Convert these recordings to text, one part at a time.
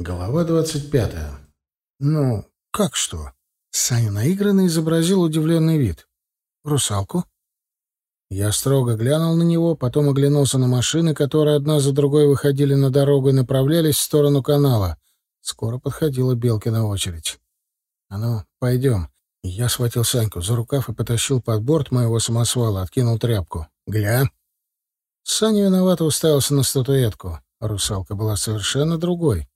Глава двадцать пятая. «Ну, как что?» Саня наигранно изобразил удивленный вид. «Русалку?» Я строго глянул на него, потом оглянулся на машины, которые одна за другой выходили на дорогу и направлялись в сторону канала. Скоро подходила Белкина очередь. «А ну, пойдем». Я схватил Саньку за рукав и потащил под борт моего самосвала, откинул тряпку. «Гля!» Саня виновато уставился на статуэтку. Русалка была совершенно другой.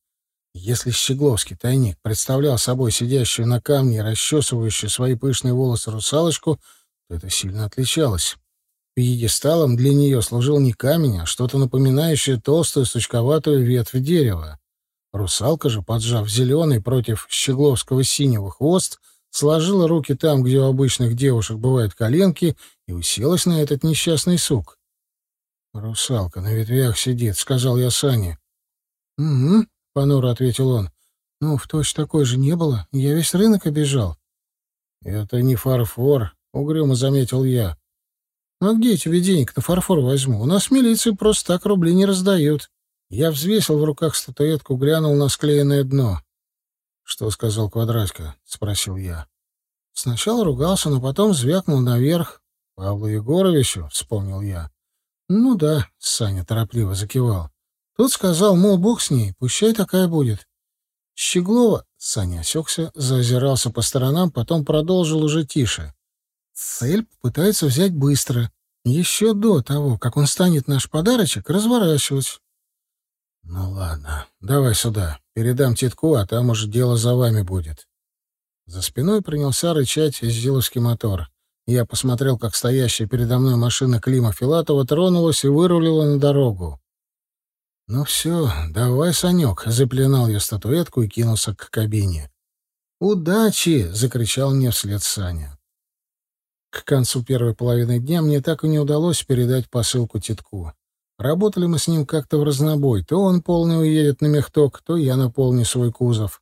Если Щегловский тайник представлял собой сидящую на камне и расчесывающую свои пышные волосы русалочку, то это сильно отличалось. Пьедесталом для нее служил не камень, а что-то напоминающее толстую сучковатую ветвь дерева. Русалка же, поджав зеленый против Щегловского синего хвост, сложила руки там, где у обычных девушек бывают коленки, и уселась на этот несчастный сук. «Русалка на ветвях сидит», — сказал я Сане. «Угу», — понуро ответил он. «Ну, в точь такой же не было. Я весь рынок обежал». «Это не фарфор», — угрюмо заметил я. «Ну, а где тебе денег на фарфор возьму? У нас в милиции просто так рубли не раздают». Я взвесил в руках статуэтку, глянул на склеенное дно. «Что сказал Квадратько?» — спросил я. Сначала ругался, но потом звякнул наверх. «Павлу Егоровичу?» — вспомнил я. «Ну да», — Саня торопливо закивал. Тот сказал, мол, бог с ней, пущай такая будет. Щеглова, Саня осекся, зазирался по сторонам, потом продолжил уже тише. Цель попытается взять быстро, еще до того, как он станет наш подарочек разворачивать. Ну ладно, давай сюда, передам титку, а там уже дело за вами будет. За спиной принялся рычать зиловский мотор. Я посмотрел, как стоящая передо мной машина Клима Филатова тронулась и вырулила на дорогу. «Ну все, давай, Санек!» — заплинал я статуэтку и кинулся к кабине. «Удачи!» — закричал мне вслед Саня. К концу первой половины дня мне так и не удалось передать посылку Титку. Работали мы с ним как-то в разнобой. То он полный уедет на мехток, то я наполню свой кузов.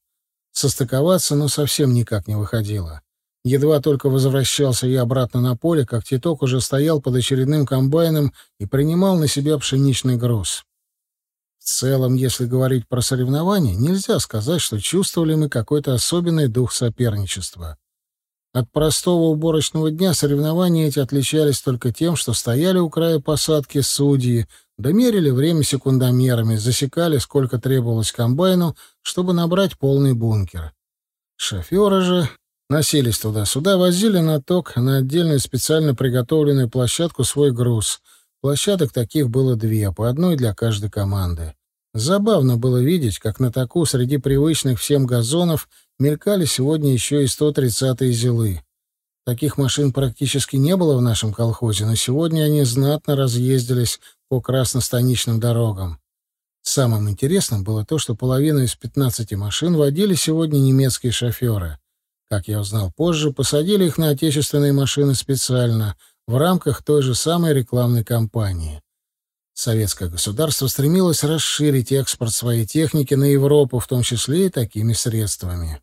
Состыковаться, но совсем никак не выходило. Едва только возвращался я обратно на поле, как Титок уже стоял под очередным комбайном и принимал на себя пшеничный груз. Целом, если говорить про соревнования, нельзя сказать, что чувствовали мы какой-то особенный дух соперничества. От простого уборочного дня соревнования эти отличались только тем, что стояли у края посадки судьи, домерили время секундомерами, засекали, сколько требовалось комбайну, чтобы набрать полный бункер. Шоферы же носились туда-сюда, возили на ток на отдельную специально приготовленную площадку свой груз — Площадок таких было две, по одной для каждой команды. Забавно было видеть, как на таку среди привычных всем газонов мелькали сегодня еще и 130-е зилы. Таких машин практически не было в нашем колхозе, но сегодня они знатно разъездились по красностаничным дорогам. Самым интересным было то, что половину из 15 машин водили сегодня немецкие шоферы. Как я узнал позже, посадили их на отечественные машины специально — в рамках той же самой рекламной кампании. Советское государство стремилось расширить экспорт своей техники на Европу, в том числе и такими средствами.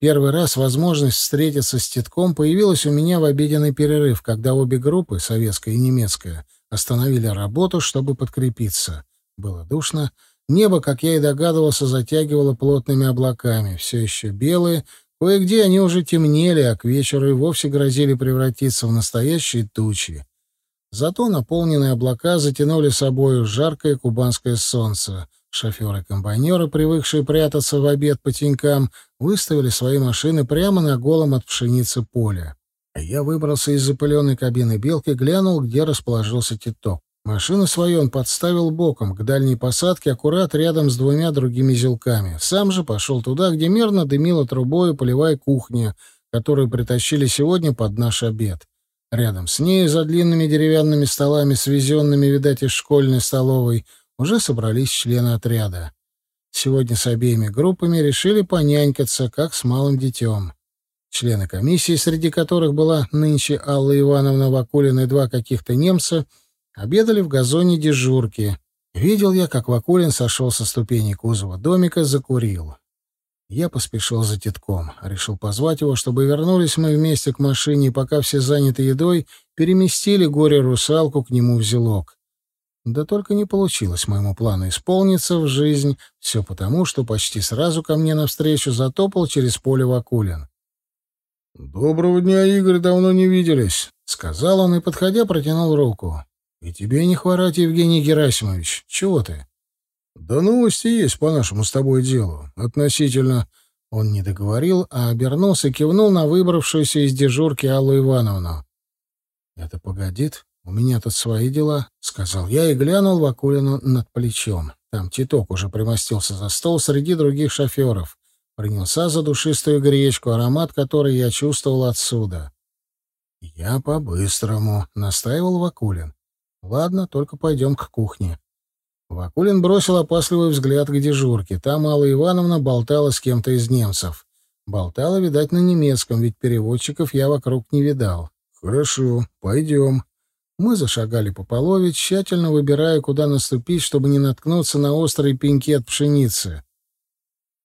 Первый раз возможность встретиться с Титком появилась у меня в обеденный перерыв, когда обе группы, советская и немецкая, остановили работу, чтобы подкрепиться. Было душно. Небо, как я и догадывался, затягивало плотными облаками, все еще белые, Кое-где они уже темнели, а к вечеру и вовсе грозили превратиться в настоящие тучи. Зато наполненные облака затянули собою жаркое кубанское солнце. Шоферы-комбайнеры, привыкшие прятаться в обед по тенькам, выставили свои машины прямо на голом от пшеницы поле. Я выбрался из запыленной кабины «Белки», глянул, где расположился Титок. Машину свою он подставил боком к дальней посадке, аккурат рядом с двумя другими зелками. Сам же пошел туда, где мерно дымила трубой полевая кухня, которую притащили сегодня под наш обед. Рядом с ней, за длинными деревянными столами, свезенными, видать, из школьной столовой, уже собрались члены отряда. Сегодня с обеими группами решили понянькаться, как с малым детем. Члены комиссии, среди которых была нынче Алла Ивановна Вакулина и два каких-то немца — Обедали в газоне дежурки. Видел я, как Вакулин сошел со ступени кузова домика, закурил. Я поспешил за тетком. Решил позвать его, чтобы вернулись мы вместе к машине, и пока все заняты едой, переместили горе-русалку к нему в зелок. Да только не получилось моему плану исполниться в жизнь, все потому, что почти сразу ко мне навстречу затопал через поле Вакулин. «Доброго дня, Игорь, давно не виделись», — сказал он и, подходя, протянул руку. «И тебе не хворать, Евгений Герасимович. Чего ты?» «Да новости есть по нашему с тобой делу. Относительно...» Он не договорил, а обернулся и кивнул на выбравшуюся из дежурки Аллу Ивановну. «Это погодит. У меня тут свои дела», — сказал я и глянул Вакулину над плечом. Там Титок уже примостился за стол среди других шоферов. Принялся за душистую гречку, аромат которой я чувствовал отсюда. «Я по-быстрому», — настаивал Вакулин. «Ладно, только пойдем к кухне». Вакулин бросил опасливый взгляд к дежурке. Там Алла Ивановна болтала с кем-то из немцев. Болтала, видать, на немецком, ведь переводчиков я вокруг не видал. «Хорошо, пойдем». Мы зашагали по полове, тщательно выбирая, куда наступить, чтобы не наткнуться на острые пеньки от пшеницы.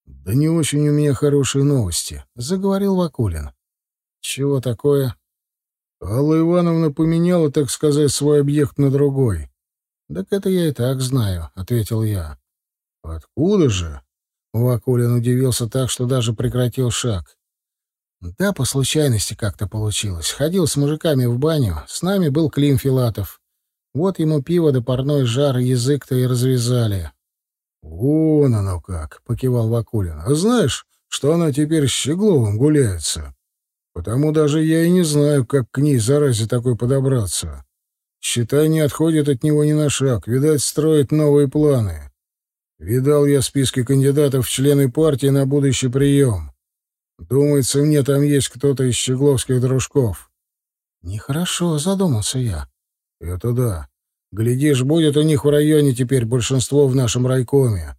«Да не очень у меня хорошие новости», — заговорил Вакулин. «Чего такое?» «Алла Ивановна поменяла, так сказать, свой объект на другой». «Так это я и так знаю», — ответил я. «Откуда же?» Вакулин удивился так, что даже прекратил шаг. «Да, по случайности как-то получилось. Ходил с мужиками в баню. С нами был Клим Филатов. Вот ему пиво да парной жар, язык-то и развязали». «Вон оно как!» — покивал Вакулин. «А знаешь, что она теперь с Щегловым гуляется? Потому даже я и не знаю, как к ней, заразе, такой подобраться. Считай, не отходит от него ни на шаг. Видать, строит новые планы. Видал я списки кандидатов в члены партии на будущий прием. Думается, мне там есть кто-то из щегловских дружков. Нехорошо, задумался я. Это да. Глядишь, будет у них в районе теперь большинство в нашем райкоме.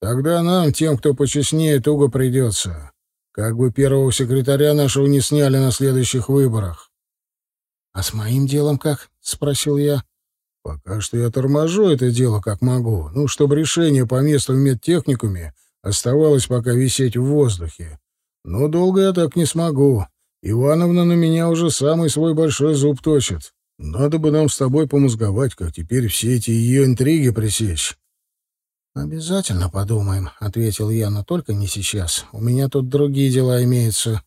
Тогда нам, тем, кто почестнее, туго придется. Как бы первого секретаря нашего не сняли на следующих выборах. — А с моим делом как? — спросил я. — Пока что я торможу это дело как могу. Ну, чтобы решение по месту в медтехникуме оставалось пока висеть в воздухе. Но долго я так не смогу. Ивановна на меня уже самый свой большой зуб точит. Надо бы нам с тобой помозговать, как теперь все эти ее интриги пресечь. «Обязательно подумаем», — ответил я, — «но только не сейчас. У меня тут другие дела имеются».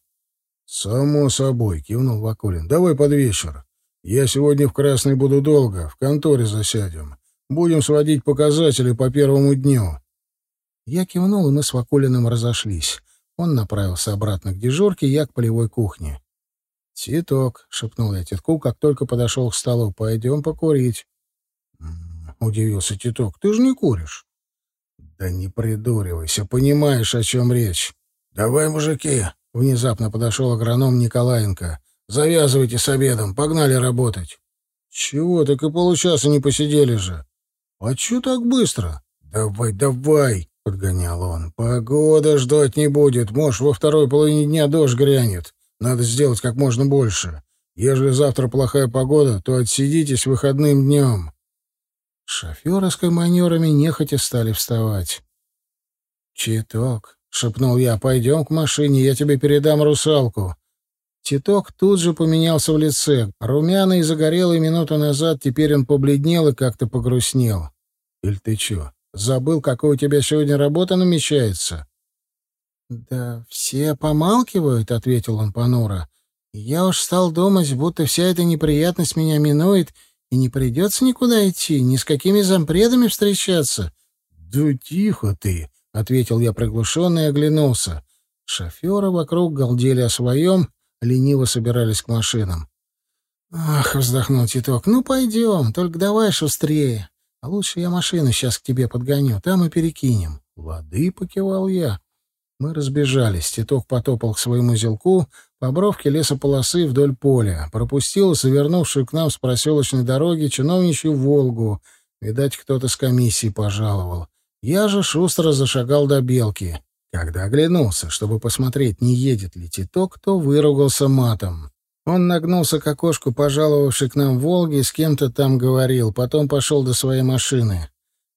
«Само собой», — кивнул Вакулин. «Давай под вечер. Я сегодня в Красной буду долго, в конторе засядем. Будем сводить показатели по первому дню». Я кивнул, и мы с Вакулиным разошлись. Он направился обратно к дежурке, я к полевой кухне. «Титок», — шепнул я Титку, как только подошел к столу, — «пойдем покурить». удивился Титок, — «ты же не куришь». «Да не придуривайся, понимаешь, о чем речь». «Давай, мужики», — внезапно подошел агроном Николаенко. «Завязывайте с обедом, погнали работать». «Чего, так и получаса не посидели же». «А чё так быстро?» «Давай, давай», — подгонял он. «Погода ждать не будет. Может, во второй половине дня дождь грянет. Надо сделать как можно больше. Ежели завтра плохая погода, то отсидитесь выходным днем». Шоферы с командирами нехотя стали вставать. «Читок», — шепнул я, — «пойдем к машине, я тебе передам русалку». Титок тут же поменялся в лице. Румяный и загорелый минуту назад, теперь он побледнел и как-то погрустнел. «Иль ты чё, Забыл, какой у тебя сегодня работа намечается?» «Да все помалкивают», — ответил он понуро. «Я уж стал думать, будто вся эта неприятность меня минует, и не придется никуда идти, ни с какими зампредами встречаться». «Да тихо ты», — ответил я приглушенно и оглянулся. Шоферы вокруг галдели о своем, лениво собирались к машинам. «Ах», — вздохнул Титок, — «ну пойдем, только давай шустрее. А лучше я машину сейчас к тебе подгоню, там и перекинем. Лады, покивал я. Мы разбежались. Титок потопал к своему зелку по бровке лесополосы вдоль поля. Пропустил завернувшую к нам с проселочной дороги чиновничью «Волгу». Видать, кто-то с комиссии пожаловал. Я же шустро зашагал до белки. Когда оглянулся, чтобы посмотреть, не едет ли Титок, то выругался матом. Он нагнулся к окошку, пожаловавший к нам «Волги», с кем-то там говорил, потом пошел до своей машины.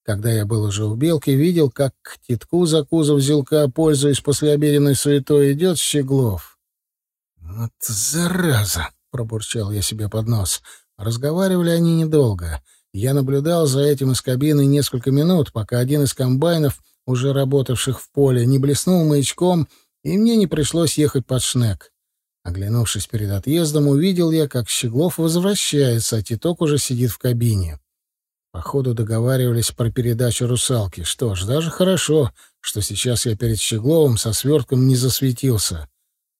Когда я был уже у Белки, видел, как к титку за кузов зелка, пользуясь послеобеденной суетой, идет Щеглов. «Вот зараза!» — пробурчал я себе под нос. Разговаривали они недолго. Я наблюдал за этим из кабины несколько минут, пока один из комбайнов, уже работавших в поле, не блеснул маячком, и мне не пришлось ехать под шнек. Оглянувшись перед отъездом, увидел я, как Щеглов возвращается, а Титок уже сидит в кабине. Походу договаривались про передачу «Русалки». Что ж, даже хорошо, что сейчас я перед Щегловым со свертком не засветился.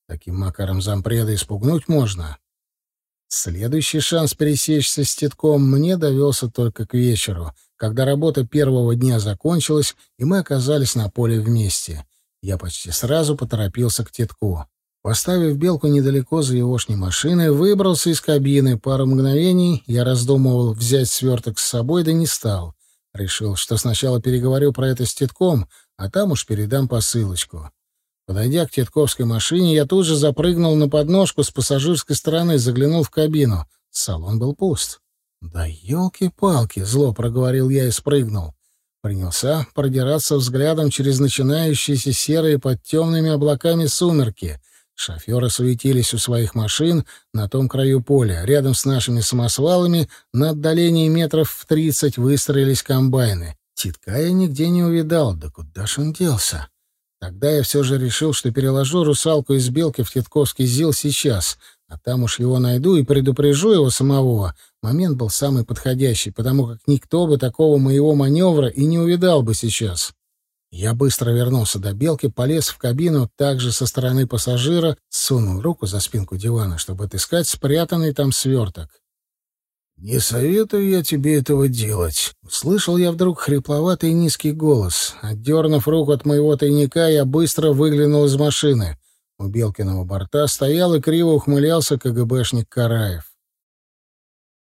Таким макаром зампреда испугнуть можно. Следующий шанс пересечься с Титком мне довелся только к вечеру, когда работа первого дня закончилась, и мы оказались на поле вместе. Я почти сразу поторопился к Титку. Поставив белку недалеко за егошней машиной, выбрался из кабины. Пару мгновений я раздумывал взять сверток с собой, да не стал. Решил, что сначала переговорю про это с Титком, а там уж передам посылочку. Подойдя к Титковской машине, я тут же запрыгнул на подножку с пассажирской стороны, заглянул в кабину. Салон был пуст. «Да елки-палки!» — зло проговорил я и спрыгнул. Принялся продираться взглядом через начинающиеся серые под темными облаками сумерки. Шоферы суетились у своих машин на том краю поля. Рядом с нашими самосвалами на отдалении метров в тридцать выстроились комбайны. Титка я нигде не увидал. Да куда ж он делся? Тогда я все же решил, что переложу русалку из белки в Титковский ЗИЛ сейчас, а там уж его найду и предупрежу его самого. Момент был самый подходящий, потому как никто бы такого моего маневра и не увидал бы сейчас. Я быстро вернулся до белки, полез в кабину, также со стороны пассажира, сунул руку за спинку дивана, чтобы отыскать спрятанный там сверток. «Не советую я тебе этого делать», — услышал я вдруг хрипловатый низкий голос. Отдернув руку от моего тайника, я быстро выглянул из машины. У Белкиного борта стоял и криво ухмылялся КГБшник Караев.